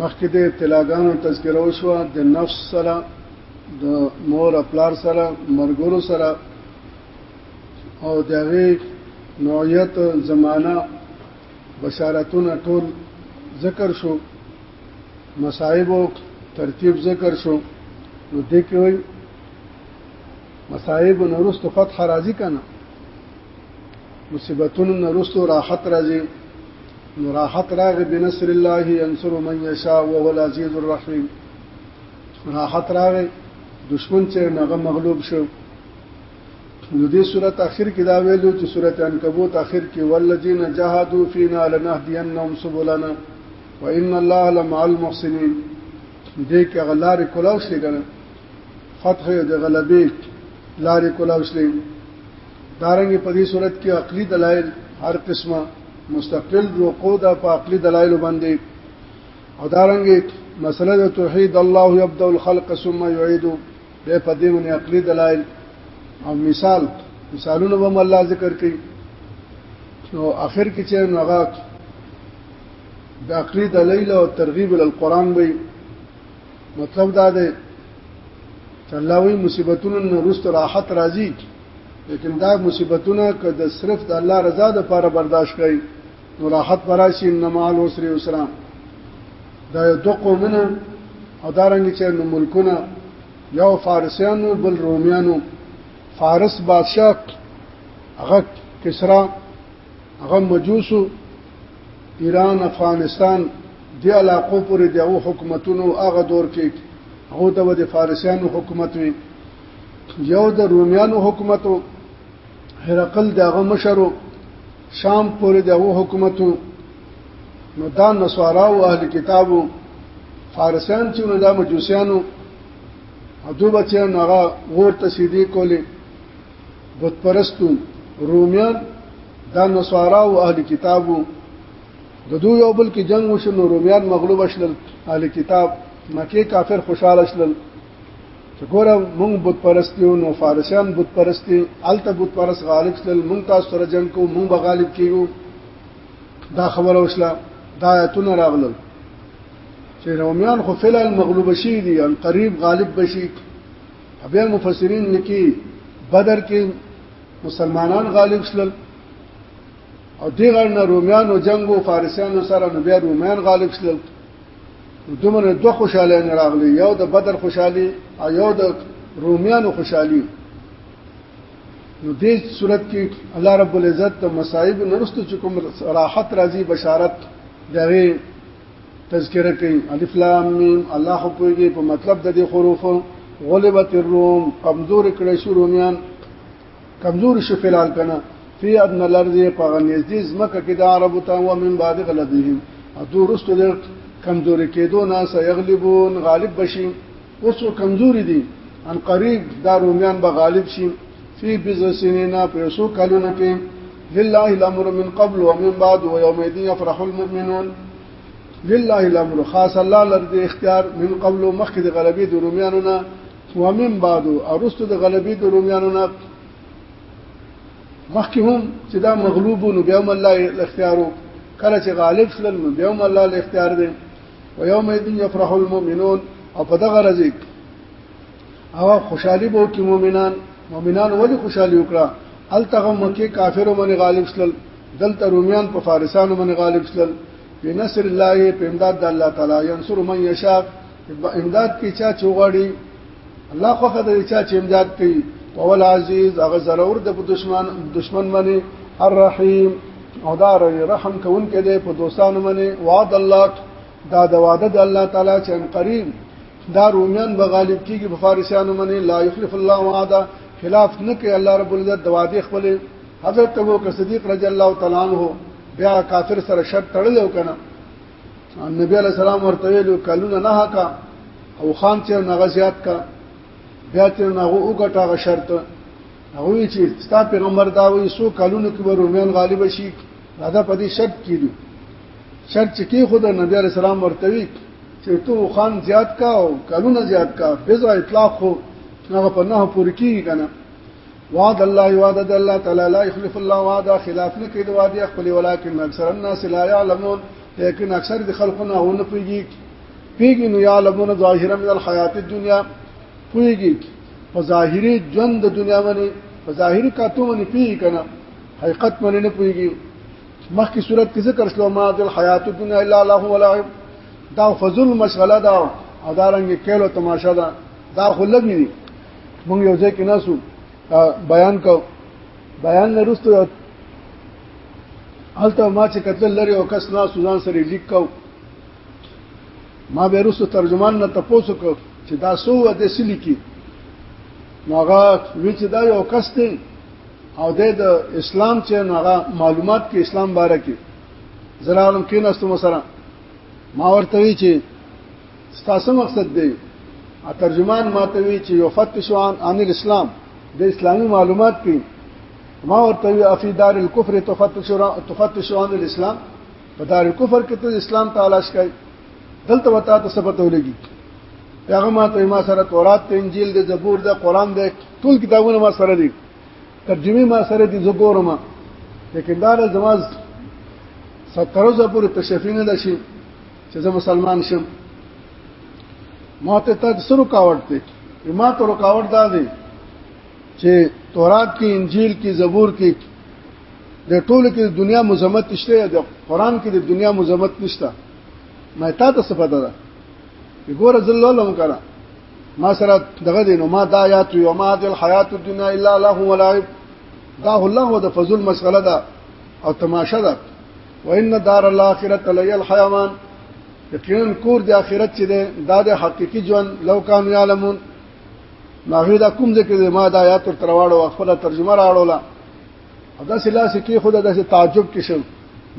مخکې د تلاګانو تذکره وشو د نفس سره د مور خپلار سره مرګورو سره او دغه نوعیت زمانہ بشارتونه ټول ذکر شو مصائب او ترتیب ذکر شو نو دې کې وایي مصائب نورست فتح راضی کنه مصیبتونو نه رسو راحت راځي نو راحت راغی بنصر الله ينصر من يشاء وهو العزيز الرحيم راحت راغی دشمن چې نغه مغلوب شو نو دې صورت اخر کې دا ویلو چې صورت عنکبوت اخر کې والذین جاهدوا فینا لنهدینهم سبلنا وان الله لمع المحسنین دې کې غلار کولاو شي کنه فتح دې غلبې لارې کولاو شي دارنګ په دې صورت کې عقلي دلایل هر قسمه مستقل رکو ده په عقلي دلایل باندې او دارنګ مسله د توحید الله یبدا الخلق ثم يعيد به په دې باندې عقلي دلایل او مثال مثالونه به الله ذکر کوي نو اخر کې چې نغاک د عقلي دلایل او ترغیب ال قران به مطلب دا دی چې الله وی مصیبتونو نه رست راحت راځي لیکن دا مصیبتونه که د صرف د الله رضا د لپاره برداشت کړي نو راحت براشي انما العسر یسرا دا یو دوه قومونه او دارنګ چې نو ملکونه یو فارسیانو بل رومیانو فارس بادشاہ هغه کسرا هغه مجوسو ایران افغانستان دی علاقو پورې د او حکومتونو هغه دور کې هغه ته د فارسیانو حکومت وي یو د رومیانو حکومت هرقل دغه مشرو شام پورې دغه حکومت نو دا نصارا او اهل کتابو فارسیان چې نو دا مجوسیانو ادو بچیان هغه غور ته سیدی کولې بت پرستو رومیان دا نصارا او اهل کتابو د دوی یو بل کې جنگ وشو نو رومیان مغلوب شول اهل کتاب مکه کافر خوشاله شول چې ګوره مونږ بت پرستیو نو فارسیان بت پرستی الته بت پرست غالب شول مونږ تاسو سره جنگ کو مونږ به غالب کیو دا خبره وشله دا آیتونه راغلل چې رومیان خو فعلا مغلوب شي دي ان قریب غالب بشي بیا مفسرین لیکي بدر کې مسلمانان غالب شول او دې غړ نه رومیانو جنگو فارسیانو سره نو بیا رومیان غالب شول دومره دوه خوشاله نه راغلي یو د بدر خوشحالي او یو د رومیانو خوشحالي نو دې صورت کې الله رب العزت د مصائب نرستو چې کوم راحت راځي بشارت دغه تذکرہ کوي الف لام میم الله خو پويږي په مطلب د دې حروفو غلبت الروم کمزور کړي شو رومیان کمزور شي فلال کنه فی ادن الارض په نږدې زمکه کې د عربو ته و من بعد غلبهم اتو رستو د کمزوري کېدو نه سيغلبون غالب بشي اوس کمزوري دي ان قریب دا رومیان به غالب شي فی بضع سنینا په یسو کلونه کې لله الامر من قبل ومن بعد ويوم يدين يفرح المؤمنون لله الامر خاص الله لري اختیار من قبل مخکې د غلبې د رومیانو نه ومن بعد ارستو د غلبې د روميانو نه مخکې هم چې دا مغلوب نو بیا هم الله اختیارو کله چې غالب شل نو بیا هم الله له اختیار دی و یوم یذین یفرح المؤمنون او په دغه ورځ او خوشحالي بو کې مؤمنان مؤمنان ولې خوشحالي وکړه التغم مکه کافرو باندې غالب شل دلته رومیان په فارسانو باندې غالب شل بنصر الله په امداد د الله تعالی ينصر من یشاء امداد کې چا چوغړي الله خو خدای دې چا چې امداد کوي او العزیز هغه ضرور د دشمن دشمن باندې الرحیم او دا رحم کوون کې دې په دوستانو باندې وعد الله دا د وعده د الله تعالی چې ان قریب دا رومیان به غالب کیږي په فارسیانو باندې لا یخلف الله وعده خلاف نه کوي الله رب العزت د وعده خپل حضرت ابو بکر صدیق رضی الله تعالی عنہ بیا کافر سره شرط تړل وکنه نبی علیہ السلام ورته ویلو کلونه نه حقا او خان چې نغه زیات کا بیا چې نغه وګټه غ شرط هغه چې ستا پیغمبر دا وایي سو کلونه کې رومیان غالب شي دا په دې شرط کیدو شرط چې کې خود نبی علیہ السلام ورته وی چې تو خان زیات کا او کلونه زیات کا بزا اطلاق خو هغه په نه پوری کیږي کنه وعد الله وعد الله تعالی لا يخلف الله وعد خلاف نه کوي د وعده خپل ولکن اکثر الناس لا يعلمون لیکن اکثر د خلقونه ونه پیږي پیږي نو يعلمون ظاهرا من الحیات الدنیا پیږي په ظاهري ژوند د دنیا باندې په ظاهري کاتو باندې پیږي کنه حقیقت باندې نه پیږي مخکې صورت کې ذکر شلو ما د حیات الدنیا الا له ولعب دا فضل مشغله دا او دارنګ کېلو تماشا ده دا خو لګی دي موږ یو ځای کې ناسو بیان کو بیان نه رسته هلته ما چې کتل لري او کس ناسو ځان سره لیک کو ما به رسو ترجمان نه تاسو کو چې دا سو و د سلی کې نوغه وچ دا یو کس دی او د اسلام چې نوغه معلومات کې اسلام باره کې زرالم کې نستو مسره ما ورته وی چې ستاسو مقصد دی ترجمان ماته وی چې یو فتش عن عن الاسلام د اسلامي معلومات کې ما ورته وی افی دار الكفر تفتش تفتش عن الاسلام په دار الكفر کې ته اسلام تلاش کړي دلته وتا ته سبت ولګي هغه ما ته ما سره تورات ته انجیل د زبور د قران د ټول کتابونه ما سره دي ترجمه ما سره دي زبور ما لیکن دا زماز سترو زبور تشفینه ده شي چې زه مسلمان شم ما ته تک سرو کاوت دی ما ته رکاوټ دا دی چې تورات کې انجیل کې زبور کې د ټولو کې د دنیا مزمت نشته د قران کې د دنیا مزمت نشته ما تا ته څه پته ده ګوره زل لوم کړه ما سره دغه دینو ما دا آیات یو ما د الحیات الدنیا الا له ولعب دا الله هو د فضل مسغله ده او تماشه ده وان دار الاخرته لي الحيوان یقینا کور د اخرت چې ده دا د حقيقي ژوند لو کان یعلمون ناغه دا کوم ذکر ما د آیات تر واړو خپل ترجمه راړولا دا سلا سکی خود د تعجب کې شم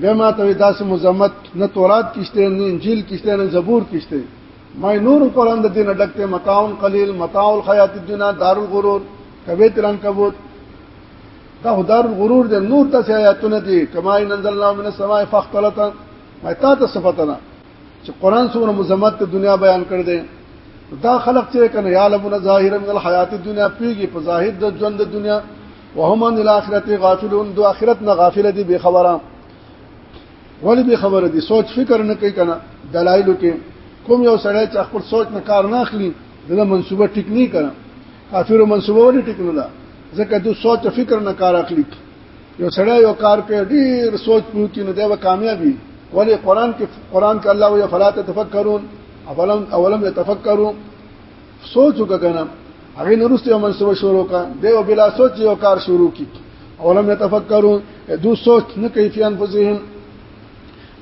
به ما ته داسې مزمت نه تورات کیشته نه انجیل کیشته نه زبور کیشته ما نور قران د دین ډکته متاون قلیل متاع الحیات الدنیا دار الغرور کبیت رنگ کبوت دا هدار الغرور دی نور تاسو آیاتونه دي کما ان انزلنا من السماء فاختلط ما تا ته صفتنا چې قران څومره مزمت ته دنیا بیان کړ دې دا خلق چې کنه یا لبنا ظاهرا من الحیات الدنیا پیږي په ظاهر د ژوند د دنیا وهم ان الاخرته غافلون دو اخرت نه غافل دي به خبره ولی به خبره دي سوچ فکر نه کوي کنه دلایل کې کوم یو سړی چې خپل سوچ نه کار نه اخلي دغه منسوبه ټیک نه کړي کافرو منسوبه ولې ټیک نه ده ځکه دوی سوچ فکر نه کار اخلي یو سړی یو کار کوي ډیر سوچ پروتي نه دی و کامیابی ولی قران کې قران کې الله وی فلا تفکرون اولم اولم يتفکروا سوچ وکړه هغه نورست یو منسوبه شروع کا دیو بلا سوچ یو کار شروع کی اولم يتفکروا دو سوچ نه کوي فی انفسهم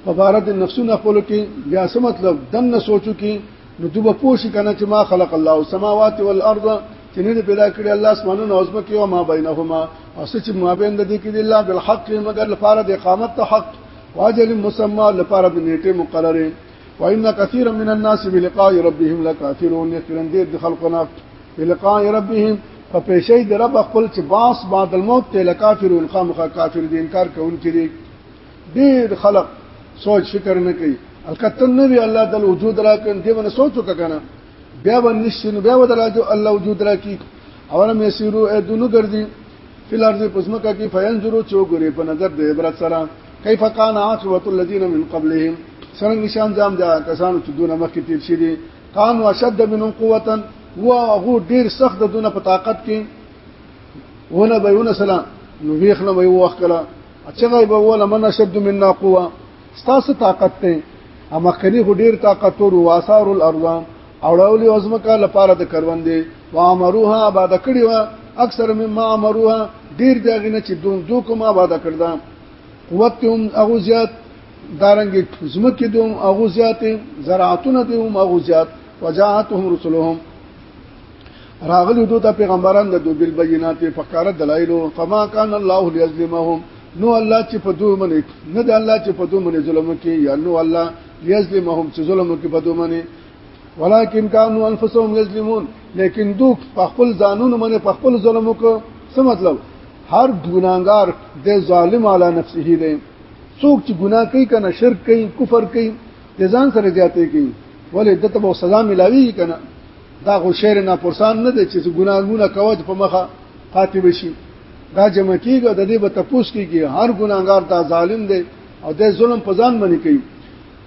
مبارد النفسونه خپل کې بیا څه مطلب دنه سوچو کې نو ته به پوه شي کنه چې ما خلق الله السماوات والارض چې نه پیدا کړی الله اسمانونه او زمکه او ما بینهما او څه چې ما بین د دې کې الله بالحق مگر لپاره د اقامت ته حق واجل مسمى لپاره د نیټه مقرره وان كثير من الناس بلقاء ربهم لكافرون يقرن دې د خلقنا بلقاء ربهم په پیشې د رب خپل چې باس بعد الموت ته لکافرون خامخا کافر دي انکار کوونکي دي ډیر خلق سوچ فکر نه کوي الکته نه وی الله تعالی وجود راکړي دی باندې سوچ وکړه بیا باندې شنو بیا ودراجو الله وجود راکړي اولم یسیرو ادونو ګرځي فل ارض پسمکه کې فینظرو چوغوري په نظر د عبرت سره کیف کان عاقبت الذین من قبلهم سره نشان جام دا کسانو چې دونه مخکې تیر شي دي کان وشد منهم قوتا و هو ډیر سخت دونه په طاقت کې ونه به ونه سلام نو ویخنه به وښکله اچغه به ولا من شد منا قوه ستاسو طاقت ته اما کني خو ډیر طاقت ور واسار الارض اوړولې ازمکه لپاره د کروندې وامروها آباد کړی و اکثر مما امروها ډیر دغه نه چې دون دو کوم آباد کړدا قوت هم هغه زیات دارنګ زمکه دوم هغه زیات زراعتونه دوم هغه زیات وجاهتهم رسلهم راغلی دوی ته پیغمبران د دوی بل بینات فقره دلایل فما کان الله ليظلمهم نو الله چې په دوی باندې نه د الله چې په دوی باندې ظلم کوي یا نو الله ليظلمهم چې ظلم کوي په دوی باندې ولكن كانوا انفسهم يظلمون لیکن دوی په خپل ځانونو باندې په خپل ظلم وکړ څه مطلب هر ګناګار د ظالم علی نفسه دی څوک چې ګناه کوي کنه شرک کوي کفر کوي د ځان سره زیاتې کوي ولې دته به سزا ملاوي کنه دا خو شعر نه پرسان نه دی چې ګناهونه کوي په مخه پاتې بشي دا جمع کیږي د دې به تپوس کیږي هر ګناګار دا ظالم دی او د ظلم په ځان باندې کوي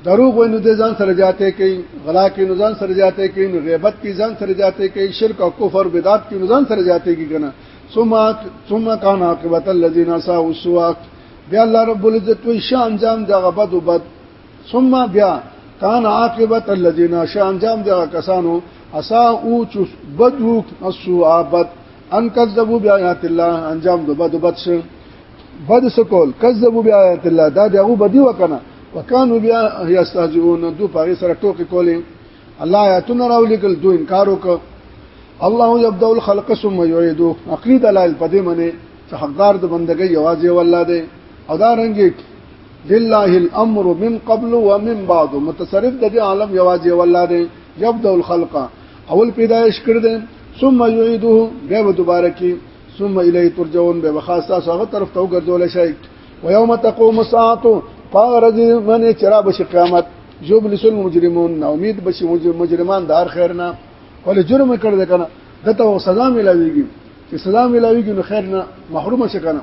دروغ وای نو د ځان سره جاته کوي غلا کې نو ځان سره جاته کوي نو غیبت کې ځان سره جاته کوي شرک او کفر بدعت کې نو ځان سره جاته کوي کنه ثم ثم كان عاقبت الذين ساءوا السوء بیا الله رب العزت وی شان جام دا غبد وبد ثم بیا کان عاقبت الذين شان جام دي کسانو اسا او چ بدو اسو ابد ان کذبوا بیاات الله انجام دو بد بد شه بد سکول کذبوا بیاات الله دا دغه بدی وکنه وکانو بیا یستهزئون دو پاره سره ټوکی کولې الله آیاتونه راولېګل دو انکار وک الله یبدا الخلق ثم یعیدو عقید دلائل پدې منه چې حقدار د بندګۍ یوازې والله دی او دا رنګ لله الامر من قبل ومن بعد متصرف د دې عالم یوازې والله دی یبدا الخلق اول پیدایش کړ دې ثم يعيده بیا به دوباره کی ثم الیه ترجعون به خاصه هغه طرف ته وګرځول شي ويوم تقوم الساعه فارج من چرا بش قیامت یبلس المجرمون نا امید بش مجرمان دار خیر نه ول جرم کړ دې کنه دته سزا ملاويږي چې سزا ملاويږي نو خیر نه محروم شي کنه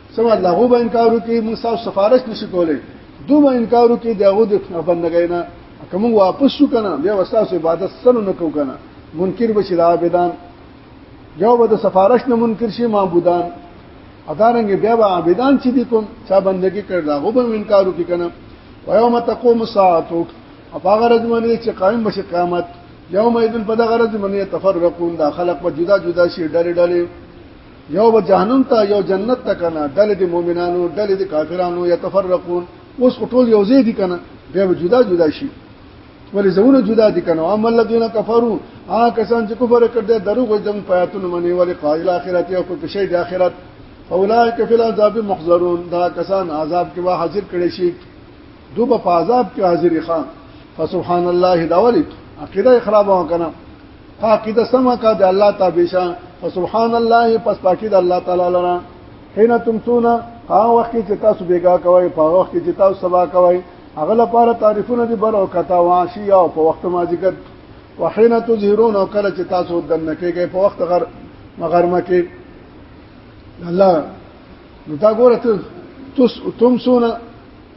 سمه لغو به انکار وکي موږ تاسو سفارش نشو کولای دوی به انکار وکي دغه د بندګۍ نه کوم واپس شو کنه بیا وساسو عبادت سره نه کو کنه منکر بشي د عابدان یو به د سفارش نه منکر شي معبودان ادارنګ بیا به عابدان چې دي کوم چا بندګي کړل هغه به انکار وکي کنه ويوم تقوم الساعه او هغه ورځ باندې چې قائم بشي قیامت یوم ایدن په دغه ورځ باندې تفرقون دا خلق په جدا جدا شي ډلې ډلې یو به جهنم ته یو جنت ته کنه ډلې د مؤمنانو ډلې د کافرانو یتفرقون اوس ټول یو ځای دي کنه بیا به جدا جدا شي ولې زونه جدا دي کنه او عمل الذين كفروا ها کسان چې کفر کړ دې درو غوځم پیاتون منی ولې قائل اخرت یو په شی د اخرت اولائک فی العذاب محضرون دا کسان عذاب کې واه حاضر کړي شي دوبه په عذاب کې حاضر خان فسبحان الله دا ولې عقیده خرابه وکنه پاکی د سما کا د الله تابعشا فسبحان الله پس پاکی د الله تعالی لرا حين تمسون ها وخت چې تاسو بیګا کوي په وخت چې تاسو سبا کوي هغه لپاره تعریفونه دي بر او کتا واشي او په وخت ماجیګت وحين تظهرون او کله چې تاسو دنه کېږي په وخت غر مغرمه کې الله نو دا ګوره تم سونه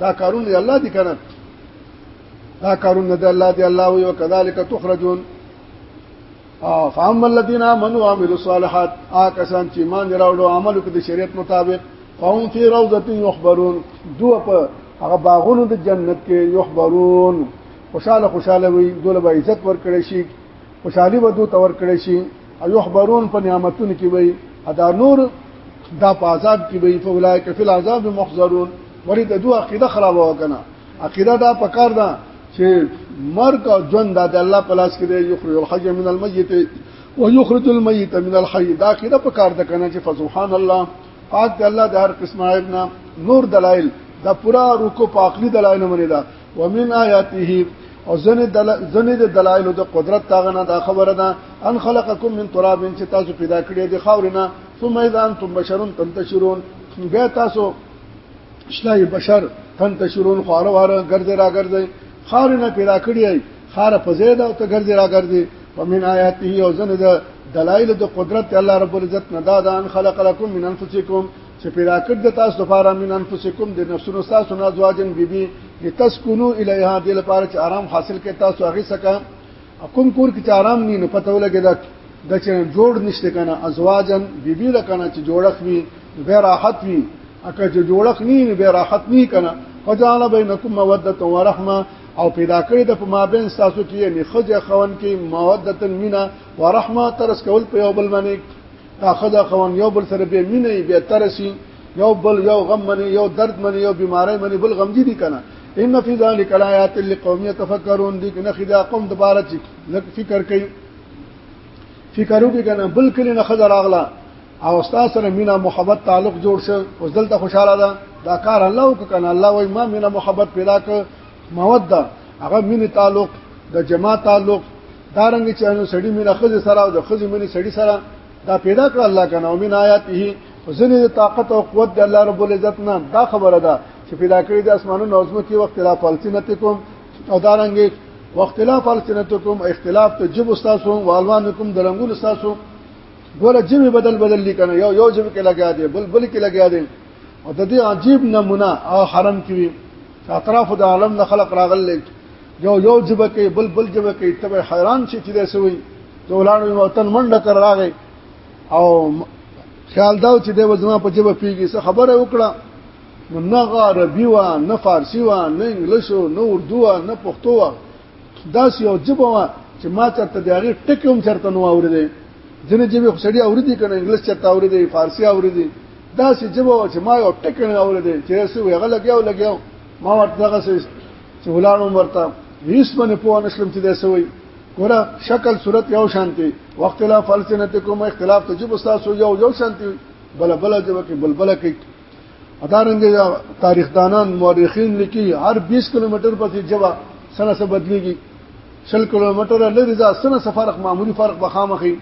دا کارونه دی الله دی کنه دا کارونه دی الله دی الله وی وکذالک تخرجون فهم الذين امنوا وعملوا الصالحات آکسان چې مان راوړو عمل وکړي د شریعت مطابق فهم في روضه يخبرون دوه په هغه باغونو د جنت کې يخبرون خوشاله خوشاله وي دوله به عزت ورکړي شي خوشحالي به دوی تور کړي شي ايحبرون په نعمتونو کې وي ادا نور دا په عذاب کې وي فولای کفل عذاب محذرون ولی د دوه عقیده خراب وکنه عقیده دا پکار ده چې مرګ او ژوند د الله په لاس کې دی یخرج الحج من المیت و یخرج المیت من الحی دا عقیده پکار ده کنه چې فسبحان الله پاک دی الله د هر قسمه عیبنا نور دلایل دا پورا رکو په عقلي دلایل باندې دا ومن آیاته او ځنې د دلایلو د قدرت تاغه نه دا خبره ده ان خلقکم من تراب چې تاسو پیدا کړی د خاورینه ثم اذا انتم بشر تنتشرون بیا تاسو شلای بشر تنتشرون خواره واره ګرځي را ګرځي خاورینه پیدا کړی خار په زید او ته ګرځي را ګرځي ومن آیاته او ځنې د دلایل د قدرت الله رب العزت نه دا ده ان خلق لكم من انفسکم چې پیدا کړ د تاسو لپاره من انفسکم د نفسونو تاسو نه ازواجن بیبي لتسكنوا الیها د لپاره چې آرام حاصل کړئ تاسو هغه سکه کوم کور کې چې آرام نه نو پته ولګی دا د چې جوړ نشته کنه ازواجن بیبي لکنه چې جوړخ وي به راحت وي اکه چې جوړخ نه به راحت نه کنه فجعل بینکم موده و رحمه او پیدا کړی د په مابین تاسو کې نه خځه خون کې موده مینا و رحمه ترس کول په یو بل باندې دا خدا خوان یو بل سره به مینه به ترسي یو بل یو غم منی یو درد منی یو بیماری منی بل غم دي کنه ان فی ذلک آیات لقوم یتفکرون دي کنه خدا قوم دوباره چې فکر کوي فکر وکړي کنه بل کلی نه خدا راغلا او استاد سره مینا محبت تعلق جوړ شو اوس دلته خوشاله ده دا کار الله وکنه الله وای ما مینا محبت پیدا ک موده هغه مینه تعلق د جما تعلق دا رنګ چې نو سړی مینه خزه سره او د خزه مینه سړی سره دا پیدا کړ الله کنه او من آیاته وزنه د طاقت او قوت د الله رب العزت نه دا خبره ده چې پیدا کړی د اسمانونو او زمکو وخت لا فلسنتکم او دا رنګ واختلاف السنتکم اختلاف ته جب استاسو والوانکم درنګول استاسو ګوره جبه بدل بدل لیکنه یو یو جبه کې لګیا دی بل بل کې لګیا دی او د دې عجیب نمونه او حرم کې اطراف د عالم نه خلق راغل یو یو جبه کې بل بل جبه کې ته حیران شې چې داسوي ته ولاړ یو تن منډه کر راغې او خیال دا چې د وزما په جبه پیږي څه خبره وکړه نو نه عربي و نه فارسی و نه انګلیش و نه اردو و نه پښتو و داس یو جبه و چې ما چرته د هغه ټکی هم چرته نو اوریدې ځنې جبه خو سړی اوریدي کنه انګلیش چرته اوریدي فارسی اوریدي داسې جبه و چې ما یو ټکی نه اوریدې چې څه وی غلګیاو لګیاو ما ورته دغه چې ولان عمر ته هیڅ باندې په نشلم چې داسوي ګوره شکل صورت یو شانتي واختلاف السنتکم اختلاف تجب تاسو یو یو شانتي بل بل جواب کې بل بل کې ادارنګ تاریخ دانان مورخین لیکي هر 20 کیلومتر پسې جواب سره سره بدليږي 100 کیلومتر لري ځا سره فرق معمولی فرق بخامخي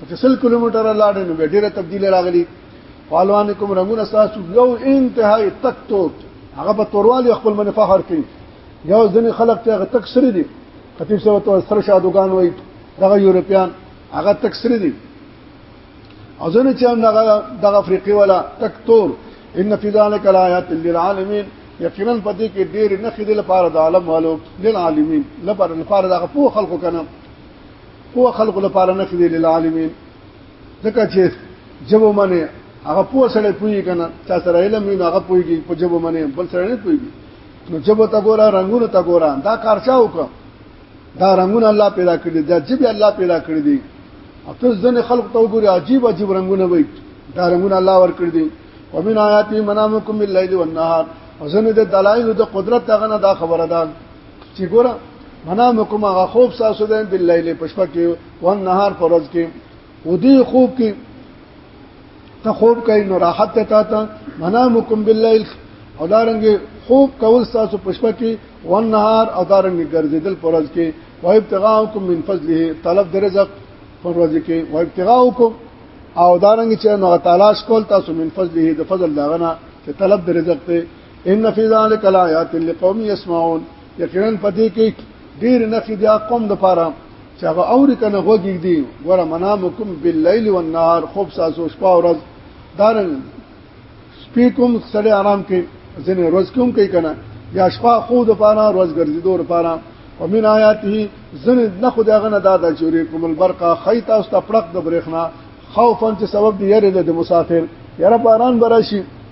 په سل کیلومتر لاړې نو ډېره تبدیله راغلي والوانکم رنگونه تاسو یو انتهای تک توت هغه په توروالي خپل منفعه هر کوي یو ځنې خلک ته هغه تک سری دي خطیب صاحب ته سره شادوغان وای دغه یورپیان هغه تک سری دي او ځنې چې دغه دغه افریقي ولا تک تور ان فی ذلک الایات للعالمین یقینا پدې کې ډېر نه خېدل لپاره د عالم والو للعالمین لپاره لپاره دغه په خلکو کنه هو خلق لپاره نه خدي للعالمین ځکه چې جبو منه هغه پوه سره پوي کنه چا سره علم نه هغه پويږي په جبو منه بل سره نه پويږي نو جبو تا ګورا رنگونه تا ګورا دا کار چا وکړه دا رنگونه الله پیدا کړی دا جب الله پیدا کړی دي او ته ځنه خلق ته وګوري عجیب عجیب رنگونه وي دا رنگونه الله ور کړی دي ومن آیاتی منامکم باللیل والنهار وزنه د دلایل د قدرت هغه نه دا خبره ده چې ګوره منامکم هغه خوب تاسو ده باللیل پښپا کې او نهار فرض کې او دې خوب کې ته خوب کوي نو راحت ته تا ته منامکم باللیل او دارنګ خوب کول تاسو پښپا کې او نهار او دارنګ ګرځیدل فرض کې او ابتغاءکم من فضله طلب درزق فرض کې او ابتغاءکم او دارنګ چې نو تلاش کول تاسو من فضله د فضل داغنا چې طلب د رزق ته ان فی ذلک الایات لقوم یسمعون یقینا پدې کې ډیر نخې د قوم د پاره چې هغه اوري کنه غوږی دی ور منامکم باللیل والنهار خوب ساسو شپه او ورځ دارن سپی کوم سړی آرام کې ځنه ورځ کوم کوي کنه یا شپه خو د پاره ورځ ګرځي دور پاره ومن آیاته زن نه خدای غنه دا د چوري کوم البرقه خیتا است پړق د برېخنا خوفن چې سبب دی یره د مسافر یره باران براشي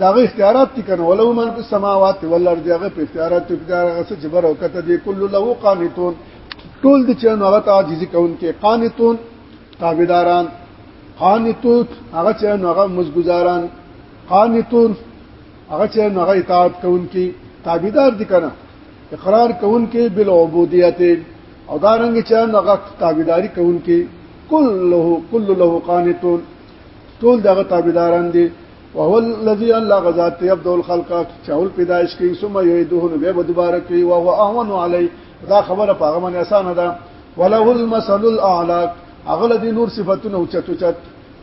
دا غي اختیارات دي کنه ولو من په سماوات والارض هغه په اختیارات کې دا هغه څه جبر او کته دي کله له قانتون ټول دي چې هغه ته عاجزي کوونکې قانتون تابعداران قانتون هغه چې هغه مزګزاران قانتون هغه چې هغه اطاعت کوونکې تابعدار دي کنه اقرار کوونکې بل عبودیت او دا رنګ چې هغه تابعداري کوونکې کله کله له قانتون ټول دغه تابعداران دي وهو الذي الله غزاد ته عبد الخلق چاول پیدائش کی ثم یعيده نو به دوباره کی او هو اهون علی دا خبره پاغه من اسانه ده وله المثل الاعلى اغل دي نور صفاتونه او چتو چت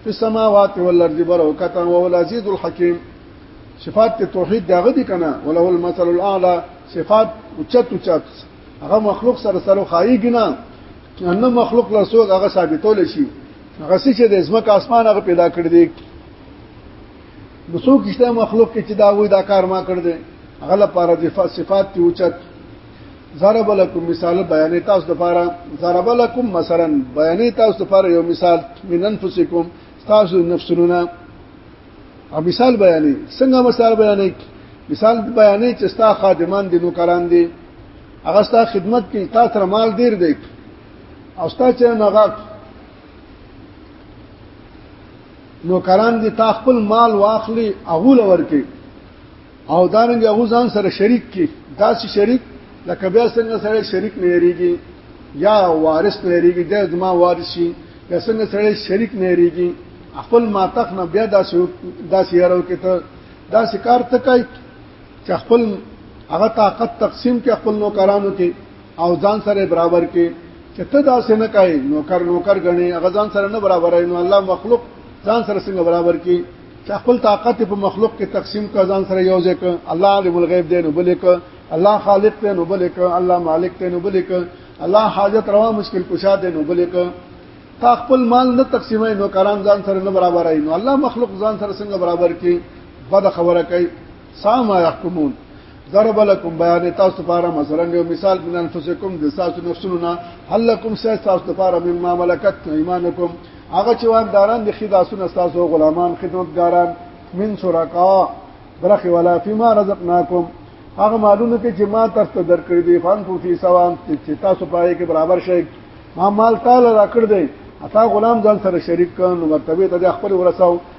په سماوات والارض برکتا او العزيز الحكيم صفات توحید دغه دي کنه وله المثل الاعلى صفات او چتو چت هغه مخلوق سره سره خایي ګنا نه مخلوق له سوګ هغه ثابتول شي هغه چې د اسمه اسمان هغه پیدا کړی دی نو څوک چې مخلوق کې چې دا وای دا کار ما کړ دې هغه لپاره د صفات ته اوچت ضرب لكم مثال بیان تاسو لپاره ضرب لكم مثلا بیان تاسو لپاره یو مثال من انفسکم تاسو نفسونه او مثال بیانې څنګه مثال بیانې مثال بیانې چې ستا خادمان دي نوکران دي هغه ستا خدمت کوي تا تر مال ډیر دی او ستا چې نغاک نوکران دي تا خپل مال واخلي هغه لور کې او دانګ هغه ځان سره شریک کې داسې شریک لکه بیا څنګه سره شریک نه یریږي یا وارث نه یریږي د زما وارث شي یا څنګه سره شریک نه یریږي خپل ماتخ نه بیا داسې داسې یارو کې ته داسې کار تکای چې خپل هغه طاقت تقسیم کې خپل نوکرانو کې او ځان سره برابر کې چې ته دا څنګه کوي نوکر نوکر غني هغه ځان سره نه برابر نو الله مخلوق ځان سره څنګه برابر کې چې خپل طاقت په مخلوق کې تقسیم کا ځان سره یو ځای ک الله عالم الغیب دی نو بلک الله خالق دی نو بلک الله مالک دی نو بلک الله حاجت روا مشکل کشا دی نو بلک تا خپل مال نه تقسیمای نو کرام ځان سره نه برابر نو الله مخلوق ځان سره څنګه برابر کې بد خبره کوي ساما يحكمون ضرب لكم بيان تاسو لپاره مثلا یو مثال من انفسکم د تاسو نفسونو نه هل لكم ساس تاسو لپاره مما ملکت ایمانکم هغه چې وانداران د خداسونه تاسو غلامان خدمتګاران من شرکا برخه ولا فيما رزقناكم هغه مالونه کې چې ما تاسو ته درکړي دي فان کو فی سوام چې تاسو پای کې برابر شئ ما مال تعالی راکړ دی اتا غلام ځان سره شریک کړي نو مرتبه ته خپل ورساو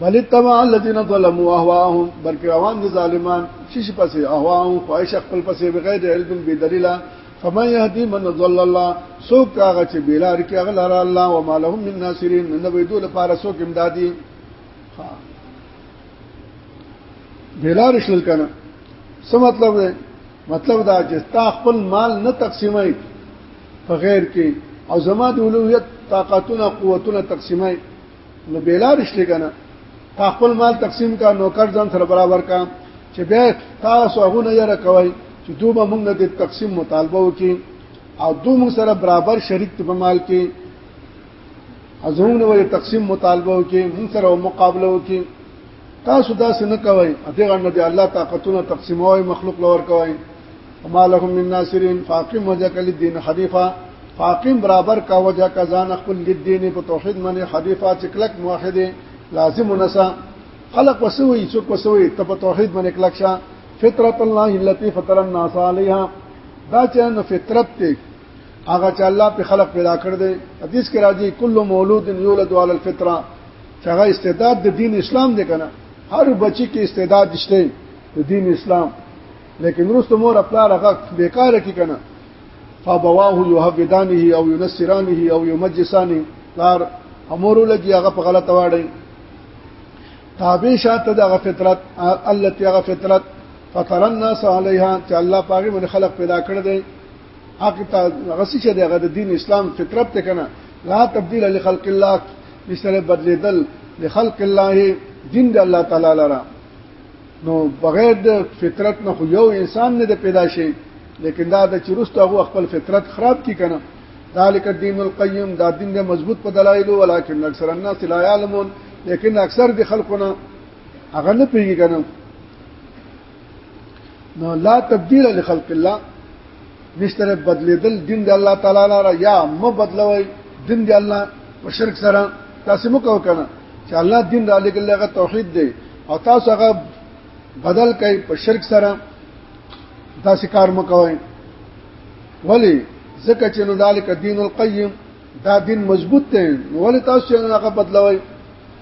بل اتبع الذين ظلموا اهواهم بلکې روان دي ظالمان شي شي پسې اهواهم خواهش خپل پسې بغیر علم بي دلیلا فمن يهدي من ضل الله سوق هغه چې بلار کې هغه لار الله وما لهم من ناصرين من دوی دول لپاره سوق امدادي ها بلار شل کنه څه مطلب دی مطلب دا چې تا خپل مال نه تقسیمای په غیر کې او زما د اولویت طاقتونه قوتونه تقسیمای نو بیلار شته کنه تا خپل مال تقسیم کا نوکر ځان سره برابر کا چې بیا تاسو هغه نه یره کوي چې دوی به موږ د تقسیم مطالبه وکړي او دوی موږ سره برابر شریک په مال کې ازونه وي تقسیم مطالبه وکړي موږ سره مقابله وکړي تاسو دا څه نه کوي اته غنډه دی الله طاقتونه تقسیموي مخلوق لور کوي وما لهم من ناصرين فاقم وجهك للدين حنيفا فاقم برابر کا وجه کا ځان خپل للدين په توحید باندې حنیفا چکلک موحد لازم نسا خلق وسوي څوک وسوي ته په توحید باندې کلک شه فطرت الله التي فطر الناس عليها دا چې نو فطرت ته هغه چې الله په خلق پیدا کړ دې حدیث کې راځي کل مولود یولد علی الفطره هغه استعداد د دین اسلام دی کنه هر بچی کې استعداد شته د دین اسلام لیکن وروسته مور خپل هغه بیکاره کی کنه فبواه يهودانه او ينصرانه او يمجسانه لار امور لګي هغه په غلطه واړی تابع شاته دغه فطرت التي هغه فطرت فطر الناس عليها چې الله پاغي من خلق پیدا کړ دی حق ته غسی چې دغه د دین اسلام فطرت ته کنه لا تبديل لخلق الله نشره بدلیدل لخلق الله دین د الله تعالی لره نو بغیر د فطرت نه خو یو انسان نه پیدا شي لیکن دا د چرست هغه خپل فطرت خراب کی کنه ذالک الدین القیم دا دین د مضبوط په دلایل ولیکن اکثر الناس لا يعلمون لیکن اکثر د خلقونه هغه نه پیږي کنه نو لا تبديل لخلق الله نشتره بدلیدل دین د الله تعالی لپاره یا م بدلوي دین د الله په شرک سره تاسو مو کو کنه چې الله دین را لګل هغه توحید دی او تاسو هغه بدل کوي په شرک سره تاسو کار مو کوي ولی زکه چې نو ذالک دین القیم دا دین مضبوط دی ولی تاسو هغه بدلوي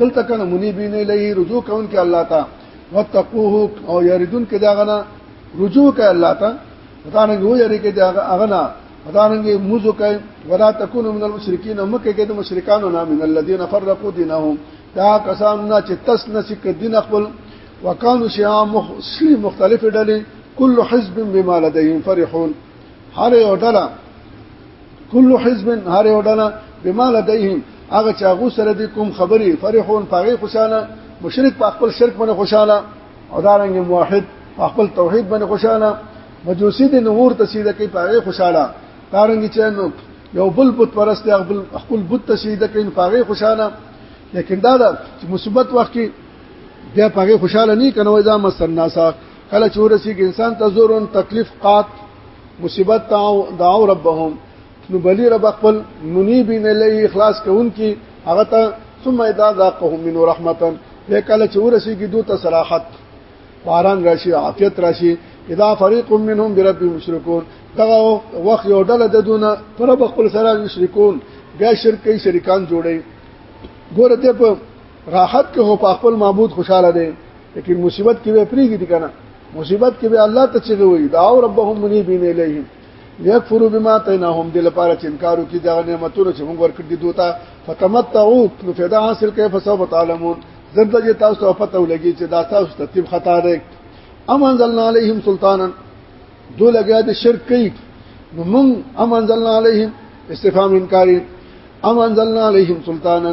دلته کنه منیبین الیه رجوع کون کې الله تا وتقوه او یریدون کې دا غنا رجوع کې الله تا ودانه یو یری کې دا غنا ودانه موزو کې ولا تکونو من المشرکین مکه کې د مشرکانو نه من الذين فرقوا دينهم دا کسان نه چې تس نسک دین خپل وکانو شیا مختلف ډلې کل حزب بما لديهم فرحون هر یو ډله کل حزب هر یو ډله بما لديهم هغه چې هغه سره دي کوم خبري فرحون پاغي خوشاله مشرک په خپل شرک باندې خوشاله او دارنګ موحد په خپل توحید باندې خوشاله مجوسی د نور تسیده کوي پاغي خوشاله دارنګ چې نو یو بل بت پرست خپل خپل بت تسیده کوي پاغي خوشاله لیکن دا د مصیبت وخت کې بیا پاغي خوشاله نه کنوي دا مستناسا کله چې ورسیږي انسان ته زورون تکلیف قات مصیبت داو داو ربهم نو بلی رب خپل منیبین الیه اخلاص کوونکی هغه ته ثم اذا ذاقهم من رحمتا وکاله چې ورسیږي دوی ته صراحت باران راشي عافیت راشي اذا فريق منهم برب مشركون دغه وخت یو ډله د دونه پر خپل سره مشرکون بیا شرک کوي شریکان جوړي ګوره ته په راحت کې هو په خپل معبود خوشاله دي لیکن مصیبت کې به پریږي دي کنه مصیبت کې به الله ته چغه وي دا او ربهم منيبين اليه ليكفروا بما تينهم دل لپاره چې انکار وکړي دا نعمتونه چې موږ ورکړي دي دوته فتمتعوا نو فدا حاصل کړئ فسوف تعلمون زرد چې تاسو ته پته ولګي چې دا تاسو ترتیب خطا دی ام انزلنا عليهم سلطانا دو لګیا د شرک کوي نو موږ ام انزلنا عليهم استفهام انکاری ام انزلنا عليهم سلطانا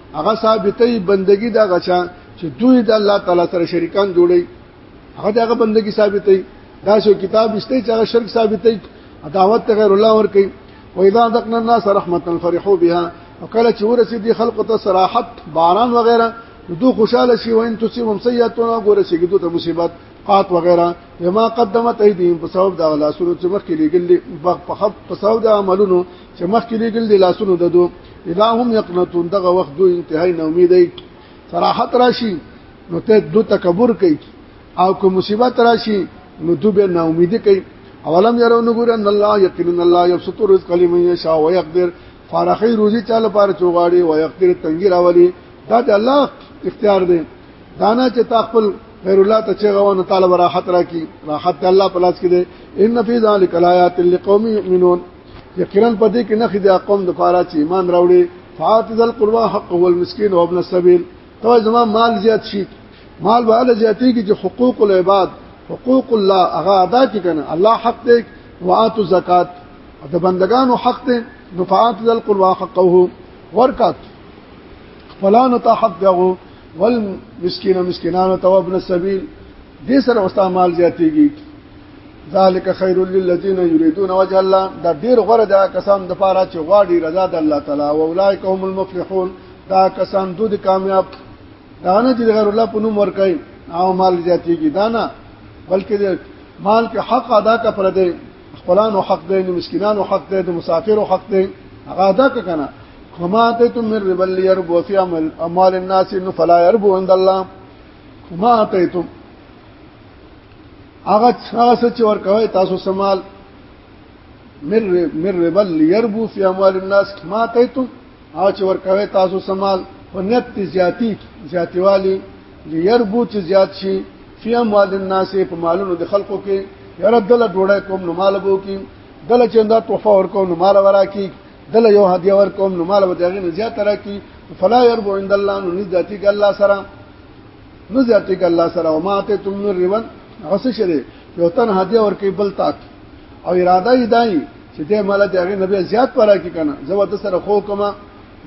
هغه ثابتې بندگی دا غچا چې دوی د الله تعالی سره شریکان جوړي هغه دغه بندگی ثابتې دا شو کتاب استه چې هغه شرک ثابتې عداوت غیر الله ور کوي و اذا ذقنا الناس رحمتا فرحوا بها وکله چې ورسې دي خلق ته صراحت باران وغیرہ دو خوشاله شي وین تصيبهم سيئاتنا ګورسې دو ته مصیبت قات وغیرہ بما قدمت ایدیهم په سبب دا لاسونو چې مخکې لګل په خپ په سبب دا عملونو چې مخکې لګل دي لاسونو ددو اذا هم يقنطون دغه وخت دوی انتهائی نه امید ای صراحت راشي نو ته دو تکبر کوي او کوم مصیبت راشي نو دوی به نا امید کوي اولم يرون نګور ان الله يقين الله يبسط الرزق لمن يشاء ويقدر فارخي روزي چاله پار چوغاړي ويقدر تنګي راولي دا د الله اختیار دی دانا چې تا خپل غیر الله ته چې غوونه طالب راحت راکې راحت الله پلاس کې دی ان فی ذلک الایات لقوم یؤمنون یقینا په دې کې نه خدای قوم د پاره چې ایمان راوړي فاتذ القربا حق هو المسكين وابن السبيل تو زما مال زیات شي مال به له زیاتېږي چې حقوق العباد حقوق الله هغه ادا کی کنه الله حق دې وات الزکات د بندگانو حق دې نفعات ذل قربا حقه ورکات فلان ته حق دغه والمسكين مسكينان تو ابن السبيل دې سره واستعمال زیاتېږي ذالک خیر للذین یریدون وجه الله دا ډیر غره دا کسان د پاره چې غواړي رضا د الله تعالی او اولایک هم المفلحون دا کسان دوی کامیاب دا نه چې غیر الله په نوم ور کوي او مال زیاتیږي دا نه بلکې مال کې حق ادا کا پر دې خپلانو حق دی د مسکینانو حق دی د مسافرو حق دی هغه ادا کنه کما ته تم من ربل يربو فی عمل اموال الناس فلا يربو عند الله کما ته تم هغه څه چې ورکوي تاسو سمال مر مر ربل يربو في اموال الناس ما تيتم او چې ورکوي تاسو سمال په نیت زیاتی زیاتیوالی ليربو چې زیات شي في اموال الناس په مالونو د خلقو کې یره دل ډوړای کوم نو مال بو کې دل چې دا تحفه ور کوم نو مال ورا کې دل یو هدیه ور کوم نو مال ودغه نه زیات را کې فلا يربو عند الله نو نذاتی الله سره نو زیاتې ک الله سره او ماته تم نور ریون اوس شری یو تن هدیه ور کوي بل تاک او اراده یې دای چې دې مال دې هغه نبی زیات پرا کی کنه زه وت سره خو کما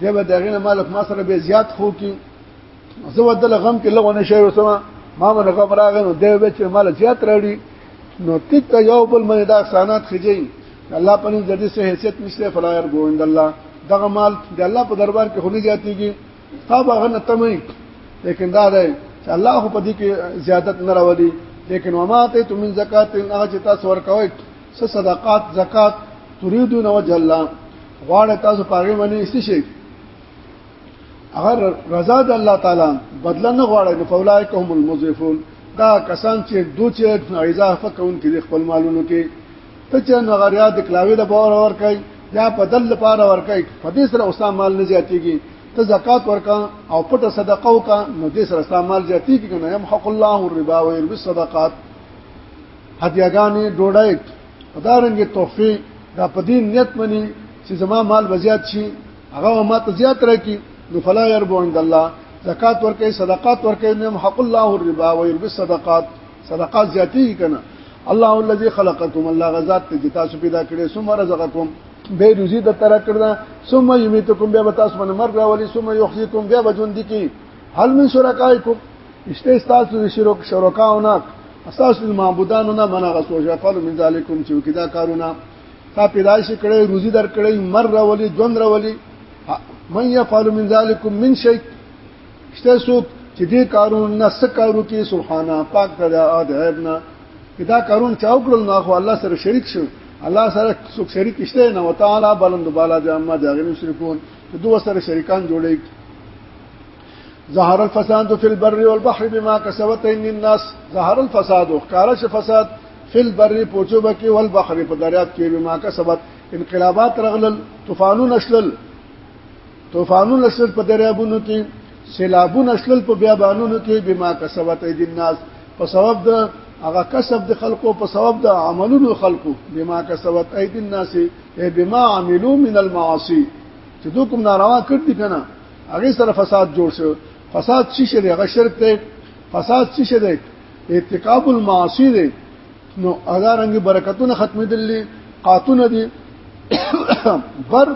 دې به دې هغه مال ما سره به زیات خو کی زه وت له غم کې لغونه شی وسما ما من غم راغن دې به چې مال زیات راړي نو تیت یو بل مې دا احسانات خجی الله پنه د دې سه حیثیت نشته فلایر ګوند الله دغه مال د الله په دربار کې خونی زیاتیږي تا باغ نه تمه لیکن دا ده چې الله خو په دې کې زیادت نه راولي لیکن وما ته تم من زکات نه چې تاسو ورکوي څه صدقات زکات تريدون وجه الله غواړی تاسو پاګې باندې استشي اگر رضا د الله تعالی بدل نه غواړی نو فولای کوم المضيفون دا کسان چې دوی چې عزافه کوونکې خپل مالونو کې ته چې نو غریا د کلاوی د باور ور کوي یا په دل لپاره ور کوي په دې سره اوسه مال نه زیاتیږي ته زکات ورکا او پټه صدقه وکا نو دې سره اوسه مال زیاتیږي کنه یم حق الله الربا و يربي الصدقات هدیاګانې ډوډۍ پدارنګي تحفه دا په دې نیت مني چې زما مال وزیات شي هغه ما ته زیات راکړي نو فلا يربو عند الله زکات ورکې صدقات ورکې نیم حق الله الربا و يربي الصدقات صدقات زیاتی کنه الله الذي خلقكم الله غزاد ته چې تاسو پیدا کړې ثم رزقكم به روزي د تر کړدا ثم يميتكم بیا تاسو باندې مرګ راولي ثم يحييكم بیا ژوند کی هل من شرکائکم اشته تاسو د شرک شرکاونه اساس معبودانو نه منع غسو شفال من ذالکم چې کدا کارونه تا پیدایش کړي روزي در کړي مر راولي ژوند راولي من يفعل من ذالکم من شيء شته څوک چې دې کارون نه سکارو کې سبحانه پاک کړه او د عیب نه دا کارون چاو کړل نه خو الله سره شریک شو الله سره څوک شریک شته نه وتعالى بلند بالا جامه دا غیر مشرکون دوه سره شریکان جوړي ظهر الفساد في البر والبحر بما كسبت الناس ظهر الفساد وقارش فساد في البر پوچو بکی والبحر په دریاب کې بما كسبت انقلابات رغلل طوفانونه شلل طوفانونه سر په دریابونو کې سیلابونه شلل په بیابانونو کې بما کسبت اید الناس په سبب د هغه کسب د خلقو په سبب د عملونو خلقو بما کسبت اید الناس ای بما عملو من المعاصی چې دوی کوم ناروا کړ دي کنه هغه سره فساد جوړ شو فساد څه شي دی هغه شرک دی فساد څه شي دی ارتکاب المعاصی دی نو هغه رنګ برکتونه ختمېدلې قاتونه دي بر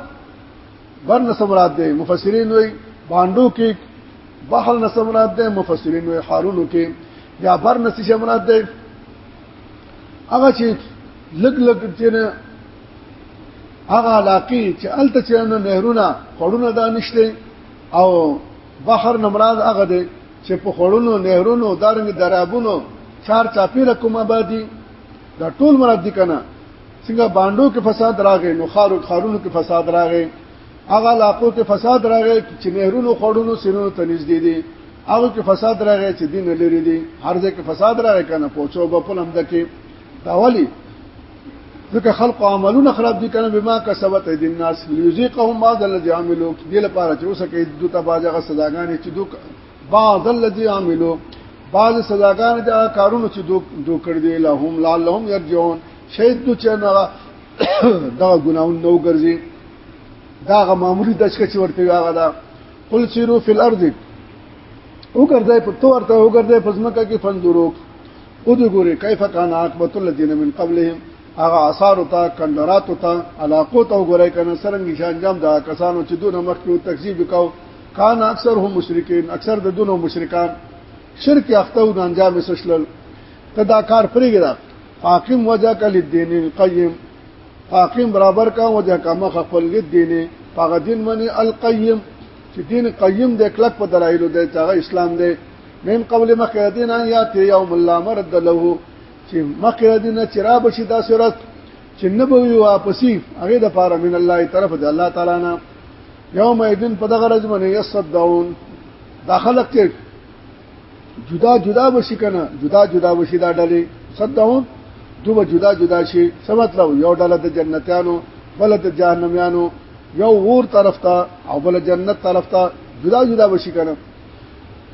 بر نه سمرات دی مفسرین وی باندو کې بحر نه سمرات دی مفسرین وی حالونو کې یا بر نه سمرات دی هغه چې لګ لګ چې نه هغه علاقې چې الته چې نه نهرونه خړونه دا نشته او بحر نمراد هغه دی چې په خړونو نهرونو دارنګ درابونو چار چاپیره کوم آبادی دا ټول مراد دي کنه څنګه باندو کې فساد راغی نو خارو خارونو کې فساد راغی هغه علاقو کې فساد راغی چې نهرونو خړونو سينونو ته نږدې دي هغه کې فساد راغی چې دین لري دي هر ځای کې فساد راغی کنه پوچو په پلم دکې دا ولی ځکه خلق عملونه خراب دي کنه بما کسبت ايدي الناس ليذيقهم بعض الذي عملوا دي لپاره چې اوسه کې دوته باجغه سزاګانې چې دوه بعض الذي عملوا بعض سزاګان د کارونو چې دوه کړ دي لهم لعلهم يرجعون شاید نو چې نه دا ګناون نو ګرځي دا غ معمولی دشکه چې ورته هغه دا قل سيرو في الارض وګرځي په تو ورته وګرځي په ځمکه کې فندورو او دې ګوري کیف کان عاقبت الذين من قبلهم هغه آثار او تا کندرات او تا علاقو ته وګورای کنه سرنګ شانجام دا کسانو چې دونه مخکې تکذیب وکاو کان اکثر هم مشرکین اکثر د دونو مشرکان شرک اخته او د انجام سشلل کدا کار پرېګرا حاکم وجه کل الدین القیم حاکم برابر کا وجه کا مخ خپل لدین پاغه دین منی القیم چې دین قیم د کلک په دلایلو دی چې هغه اسلام دی من قبل مخکې دین ان یاتی یوم الله مرد له چې مخکې دین چې را بشي دا صورت چې نبوي واپسی هغه د پاره من الله طرف د الله تعالی نه یوم ایدن په دغه ورځ باندې یصدعون دا خلک چې جدا جدا بشي کنه جدا جدا بشي دا ډلې صدعون دوه جدا جدا شي څه مطلب یو ډله د جنتیانو بل د جهنميانو یو ور طرف ته او بل جنت طرف ته جدا جدا بشي کنه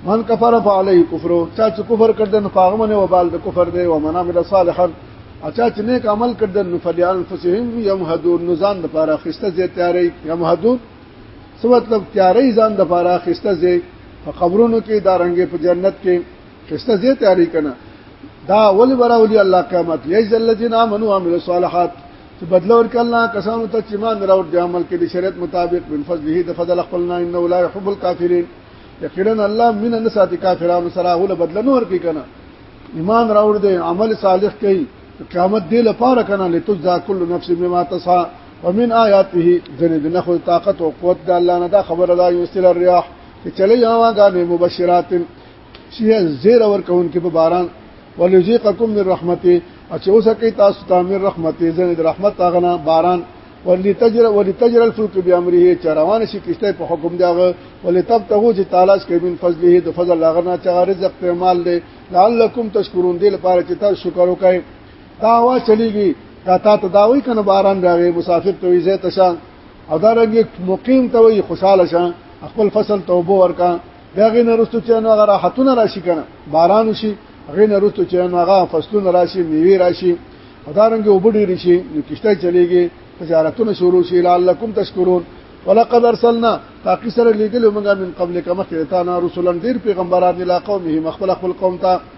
من کفر فعلی کفر چا چې کفر کړ دنو پاغه منه وبال د کفر دی او منا مل صالحا اچا چې نیک عمل کړ دنو فلیان فسهم یمهدون نزان د پاره خسته زی تیاری یمهدون سو مطلب تیاری ځان د پاره خسته زی په قبرونو کې دارنګې په جنت کې خسته زی تیاری کنه دا ول براولي الله قیامت یجز الذین آمنوا وعملوا الصالحات چې بدل ورکړي الله کسانو ته چې مان راوړ دي عمل کې د شریعت مطابق من فضله د فضل خپل نه انه لا يحب الكافرين یقینا الله من نه ساتي کافرانو سره هغه بدل نه ورکړي کنه ایمان راوړ دي عمل صالح کوي قیامت دی لپاره کنه لتجزا كل نفس بما تسعى ومن آیاته ذنه د نخو طاقت او قوت د الله نه دا خبره دا یو سل الرياح چې چلی هوا غانې مبشرات شیه زیر اور کون کې په باران ولذيقکم من رحمتي چې اوسه کې تاسو ته من رحمتي زنه رحمت تاغنا باران ولتجر ولتجر الفلك بامره چروان شي کشته په حکم داغه ولتب ته چې تعالی کې من فضله د فضل لاغنا چې رزق په مال دی لعلکم تشکرون دې لپاره چې تاسو شکر وکړئ دا وا چلیږي دا تا ته دا وی کنه باران راغی مسافر ته وی زه تشان او دا رنګ مقیم ته وی خوشاله شه خپل فصل توبه ورکا بیا غي نرستو چې نو هغه راحتونه راشي کنه باران شي غي نرستو چې نو هغه فصلونه راشي میوه راشي ودارنګ وبډی رشي نو کشته چلیږي تجارتونه شروع شي لعلکم تشکرون ولقد ارسلنا تاکي سره لګلو موږ من قبل کما خیتانا رسولان ډیر پیغمبران لا قومه مخبل خپل قوم ته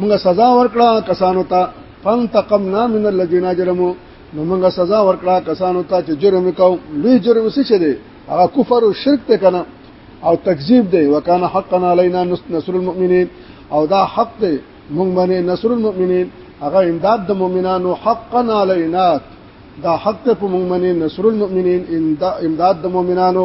موږ سزا ورکړه کسانو ته فانتقمنا من الذين اجرموا نو موږ سزا ورکړه کسانو ته چې جرم وکاو لوی جرم څه چي دي هغه کفر او شرک ته کنه او تکذیب دی وکانه حقا علینا نصر المؤمنین او دا حق دی موږ باندې نصر المؤمنین هغه امداد د مؤمنانو حقا علینا دا حق ته په موږ باندې نصر المؤمنین امداد د مؤمنانو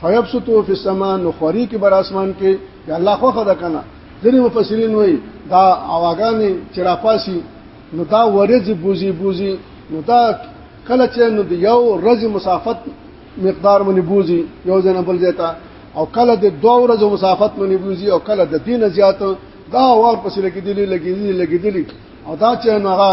فیبسطو فی السما نو خوری کې بر اسمان کې یا الله خو خدا کنه ځینې مفسرین وایي دا اواګانې چې راپاسي نو دا ورځ بوزي بوزي نو دا کله چې نو د یو ورځ مسافت مقدار منی بوزي یو ځنه بل ځای او کله د دوه ورځو مسافت منی بوزي او کله د دین زیات دا ور پسې لګېدلې لګېدلې لګېدلې او دا چې نو هغه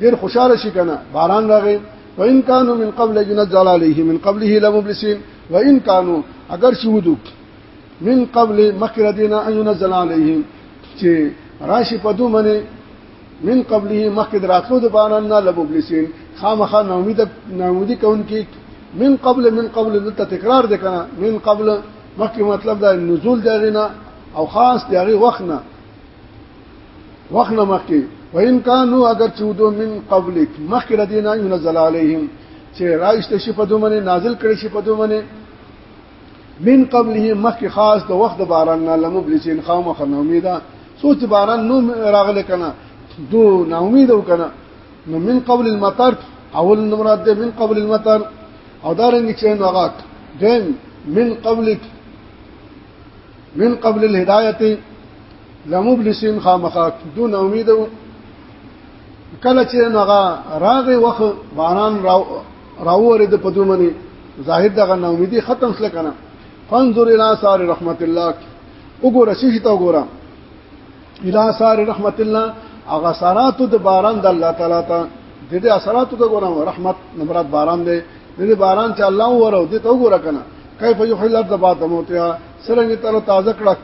ډیر خوشاله شي کنه باران راغی وان كانوا من قبل ينزل عليه من قبله لمبلسين وان كانوا اگر شهودو من قبل مخکره دینا ان ينزل عليهم چې راشي په دوه منه من قبله مخکې دراتلو د باران نه لمبلسين خامخا نومید نومید کون کې من قبل من قبل دلته تکرار ده کنه من قبل مخکې مطلب دا نزول دی نه او خاص دی هغه وخت نه وخت نه مخکې وان کانو اگر چودو من قبلک مخکې ردینا ينزل عليهم چې راځته شي په دومره نازل کړي شي په دومره من قبله مخکې خاص د وخت باران نه لمبلسین خامه خنه امیده سوچ باران نو راغله کنه دو نا امید وکنه نو من قبل المطر اول مراد ده من قبل المطر او دارنګ چې نو غاک دیم من قبلک من قبل الهدايه لمبلسين خامخا دون امید کله چې نغه راغې وخت باران راوورې د پدومني ظاهر دغه نو امیدي ختم شل کنه فانظر الى سار رحمت الله وګوره شي ته وګوره الى سار رحمت الله هغه سارات د باران د الله تعالی ته د دې اثرات ته ګورم رحمت نمرات باران دی دې باران چې الله ورو دې ته وګوره کنه کیف یحیی الارض بعد موتها سرنګ تر تازه کړه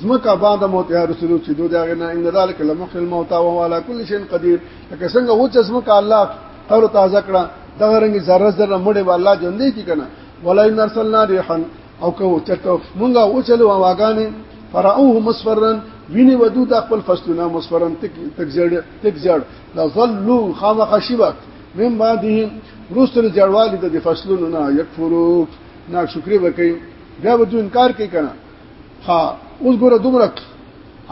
زمکه بعد موتها رسول چې دوی داغه نه ان ذلک لمحی الموتى وهو على كل شيء قدير لکه څنګه و چې زمکه الله تر تازه کړه دغه رنګ ذره ذره مړې به الله ژوندې کی کنه ولا ان ارسلنا ريحا او کو چرته مونږه و چلو واغانې فراوه مصفرن ویني ودو د خپل فصلونه مصفرن تک تک زړ تک زړ لظلوا خامخشبا من بعدهم رسل جړوالي د فصلونو نه یکفرو نا شکرې وکي بیا به دوی انکار کوي کنه ها اوس ګوره دومره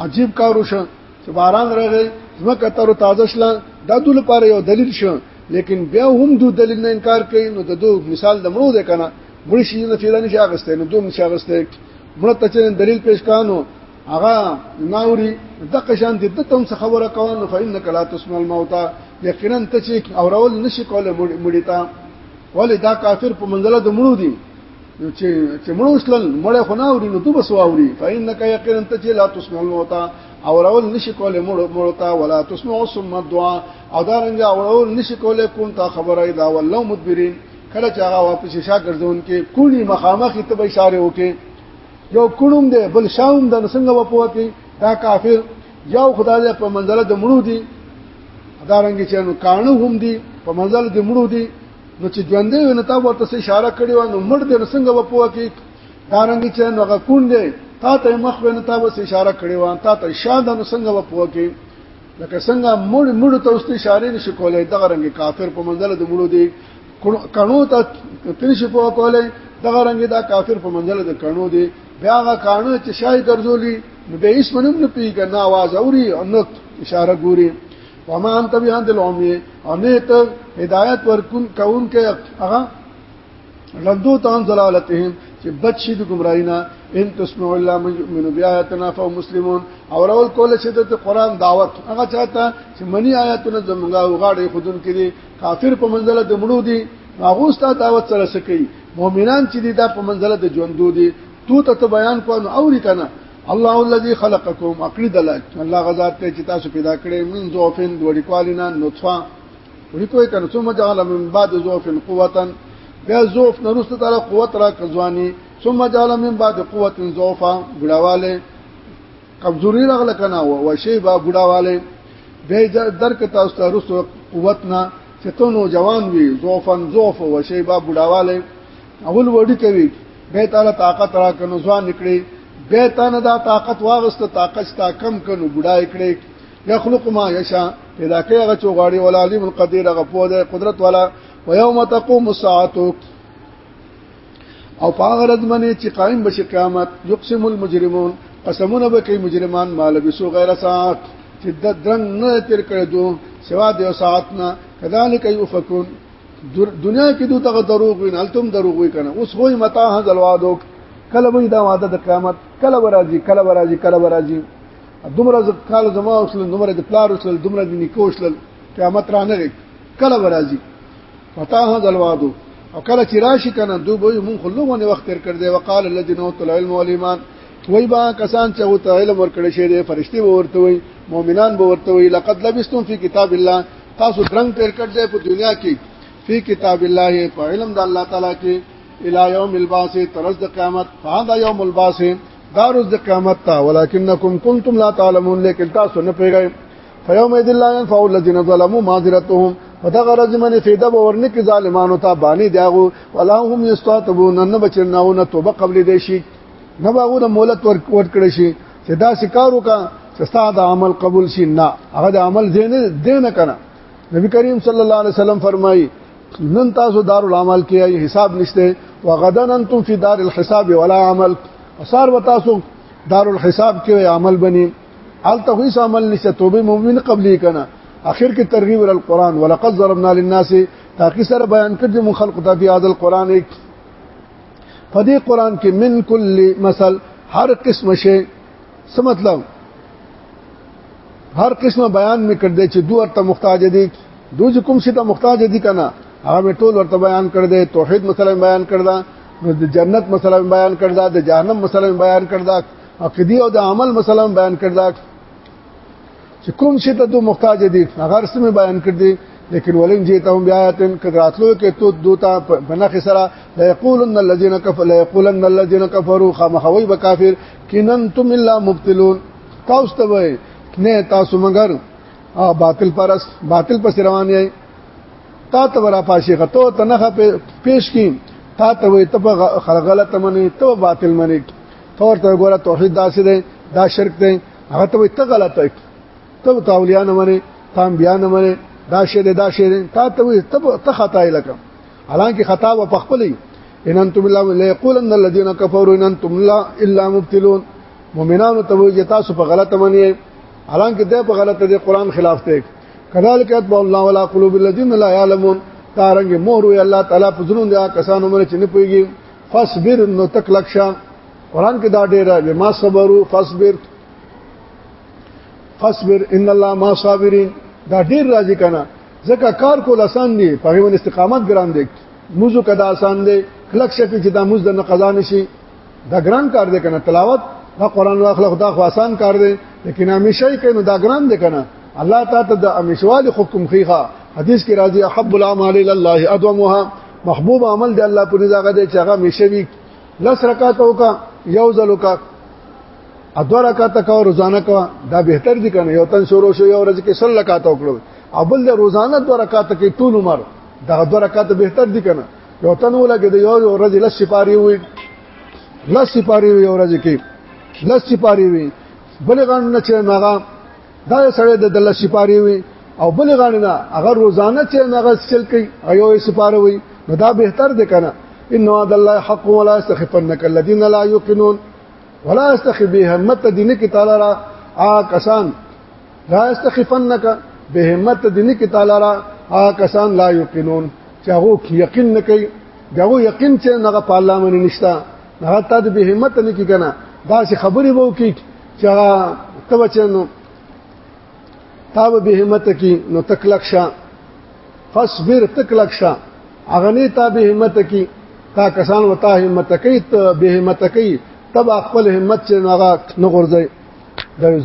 عجیب کارو شو چې باران راغی زمکه تر تازه شله دا دوی لپاره یو دلیل شو لیکن بیا هم دو دلیل نه انکار کوي نو د دو مثال د مړو ده کنه مړ شي نه فعلا نشي اغسته نو دوم نشي اغسته مړ ته چې دلیل پیش کانو هغه ناوري دغه شان دي ته تم څه خبره کوه نو فإنك لا تسمع الموت یقینا ته چې اورول نشي کوله مړی تا ولې دا کافر په منځله د مړو دي چې چې مړو اسلام مړ خو نه اوري نو دوبس واوري فإنك یقینا ته چې لا تسمع الموت اورول نشي کوله مړو تا ولا تسمع ثم الدعاء او دا رنګ اورول نشي کوله کوم تا خبره دا ولو مدبرین کله چې هغه واپس شا ګرځون کې کولی مخامخ ته به اشاره وکړي یو کونوم دی بل شاوم د نسنګ و پوتي دا کافر یو خدای دې په منځله د مړو دي دارنګ چې نو کانو هم دي په منځله د مړو دي نو چې ژوندې ونه تا ورته اشاره کړې و نو مړ دې نسنګ و پوتي دارنګ چې نو هغه کون دی تا ته مخ ونه تا بس اشاره کړې و تا ته شاده نسنګ و پوتي لکه څنګه مړ مړ ته اوس اشاره نشي کولای دغه رنګ کافر په منځله د مړو دي کڼو ته تری شي په کوله دغه رنګ دا کافر په منځل د کڼو دی بیا هغه کانو چې شای ګرځولي نو به هیڅ منم نه پیګا نه आवाज اوري او نو اشاره ګوري وما انت بهند العمي انه ته هدایت ورکون کون کې هغه لندو تان زلالتهم چې بچ شي د گمراهی نه ان تسمع الله من يؤمن بآياتنا فهو مسلمون او اول کول چې د قران دعوت هغه چاته چې منی آیاتونه زمونږه غاړي خودن کړي کافر په منزله د مړو دي هغه ستاسو دعوت سره سکی مؤمنان چې دي دا په منزله د ژوندو دي تو ته بیان کو نو اوري کنه الله الذي خلقكم عقل دلات الله غزاد ته چې تاسو پیدا کړې من ذوفن دوړي کوالینا نطفه وړي کوی کنه ثم جعل من بعد ذوفن قوتا بیا ذوف نرسته تعالی قوت را کزوانی ثم جعل من بعد قوت ذوفا ګړواله کمزوري راغله کنه و شی با بډاواله به درک تاسو ته رسو قوت نه چې ته نو جوان وي زوفن زوف و شی با بډاواله اول وړي کوي به تعالی طاقت را کنو ځوان نکړي به تانه دا طاقت واغسته طاقت تا کم کنو بډای کړي یخلق ما یشا پیدا کوي هغه چوغاړي ولا علیم القدیر هغه په قدرت والا ويوم تقوم الساعه او پاغه رد منی چې قائم بشي قیامت یقسم المجرمون قسمونه به کوي مجرمان مال بسو غیر ساعت چې د درنګ نه تیر کړی دو سوا د ساعت نه کذالک یفکون دنیا کې دوی ته دروغ وین التم دروغ وی کنه اوس وای متا هذا الوعد کله وای دا وعده د قیامت کله ورازي کله ورازي کله ورازي دومره کال زما اوسل دومره د پلار اوسل دومره د نیکو اوسل قیامت را نه کله ورازي متا هذا الوعد او کله چې راشي کنه دوی به مونږ خو لوونه وخت تر کړ دی وقال الذين اوتوا العلم والایمان وای با کسان چې او ته علم ورکړي شه دي فرشتي به ورته وي مؤمنان به ورته وي لقد لبستم في كتاب الله تاسو درنګ تیر کړ دې په دنیا کې فی کتاب الله په علم د الله تعالی کې الی یوم الباس ترز د قیامت فهذا یوم الباس دارز د قیامت تا ولکنکم کنتم لا تعلمون لیکن تاسو نه پیږئ فیوم اذ لا ينفع الذين ظلموا معذرتهم فتغرز من فیدا ورنک ظالمانو ته باندې دیغو ولا هم یستاتبون نه بچناونه توبه قبل دی شي نه باغو د مولت ورکړ کړی شي چې دا شکارو کا چې ستاسو عمل قبول شي نه هغه د عمل زین دین کنه نبی کریم صلی الله علیه وسلم فرمایي نن تاسو دار العمل کې حساب نشته وغدن انتم فی دار الحساب ولا عمل اثر وتاسو دار الحساب کې عمل بني حال ته هیڅ عمل نشته توبه مؤمن قبلې کنه اخر کې ترغیب ال قران ولقد ضربنا للناس تاکي سره بیان کړ دې مون خلق ته بیا د قران یک په دې قران کې من کل مثل هر قسم شی څه مطلب هر قسمه بیان می کړ دې چې دوه ته محتاج دي دوی کوم شي ته محتاج دي کنه هغه ټول ورته بیان کړ دې توحید مثلا بیان کړ دا د جنت مثلا بیان کړ دا د جهنم مثلا بیان کړ دا عقیدی او د عمل مثلا بیان کړل چې کوم شي ته دوه محتاج دي هغه سم بیان کړ دي لیکن ولن جیتهم بیاتن کدراتلو کې تو دوتا بنخ سره لا یقولن الذين كفروا لا یقولن الذين كفروا خامخوي بکافر کینن تم الا مبتلون تاسو ته وای نه تاسو مگر او باطل پرس باطل پس روان یې تا ته ورا پاشي غتو تنخه پیش کی تا ته وې ته غلط منی ته باطل منی تور ته ګوره توحید داسې دی دا شرک دی هغه ته وي ته غلط وي ته تاولیا نه منې تام بیا نه منې دا شی دی دا شی دی تا ته وي ته خطا یې لکه حالانکه خطا و پخپلې ان انتم الا ليقولن الذين كفروا ان انتم لا الا مبتلون مؤمنانو ته وي تاسو په غلطه منئ حالانکه دا په غلطه دی قران خلاف دی کذالک اتبع الله ولا قلوب الذين لا يعلمون تارنګ مهر وي الله تعالی په زړه دي کسانو مر چې نه پويږي فاصبر نو تکلک شه قران کې دا ډیره به ما صبرو فاصبر فاصبر ان الله ما صابرین دا ډیر راځي کنه ځکه کار کول آسان دی په هیوان استقامت ګران دی موضوع کدا آسان دی کلک شپې چې دا موز د نه قضا نشي دا ګران کار دی کنه تلاوت دا قران واخله خدا خو آسان کار دی لیکن همیشه یې کنه دا ګران دی کنه الله تعالی ته د همیشوال حکم خيخه حدیث کې راځي احب الاعمال الى الله ادومها محبوب عمل دی الله په نزاغه دی چې هغه مشوي لس رکعات وکا یو ځل وکا ادو رکعات کا روزانه کا دا بهتر دي کنه یو تن شروع شو یو ورځ کې سل رکعات وکړو ابل د روزانه دو رکعات کې ټول عمر دا دو رکعات بهتر دي کنه یو تن ولګي د یو ورځ لس سپاری وي لس سپاری وي یو ورځ کې لس سپاری وي بلغان نه چې ماغه دا سړی د دله سپاری وي او بل غاڼه نه اگر روزانه چې هغه سل کوي ایو سپاره وي نو دا بهتر دی کنه ان وعد الله حق ولا استخفنك الذين لا يوقنون ولا استخف بهمت دین کی تعالی را آ کسان لا استخفنك بهمت دین کی تعالی را آ کسان لا یوقنون چې هغه یقین نه کوي دغه یقین چې هغه په الله باندې نشته هغه ته د به همت نه کی کنه دا څه خبرې وو کی چې هغه ته بچنو تا به همت کی نو تکلک شه فصبر تکلک شه هغه نه تا به همت کی تا کسان وتا همت کوي ته به همت کوي تب خپل همت چې هغه نه غورځي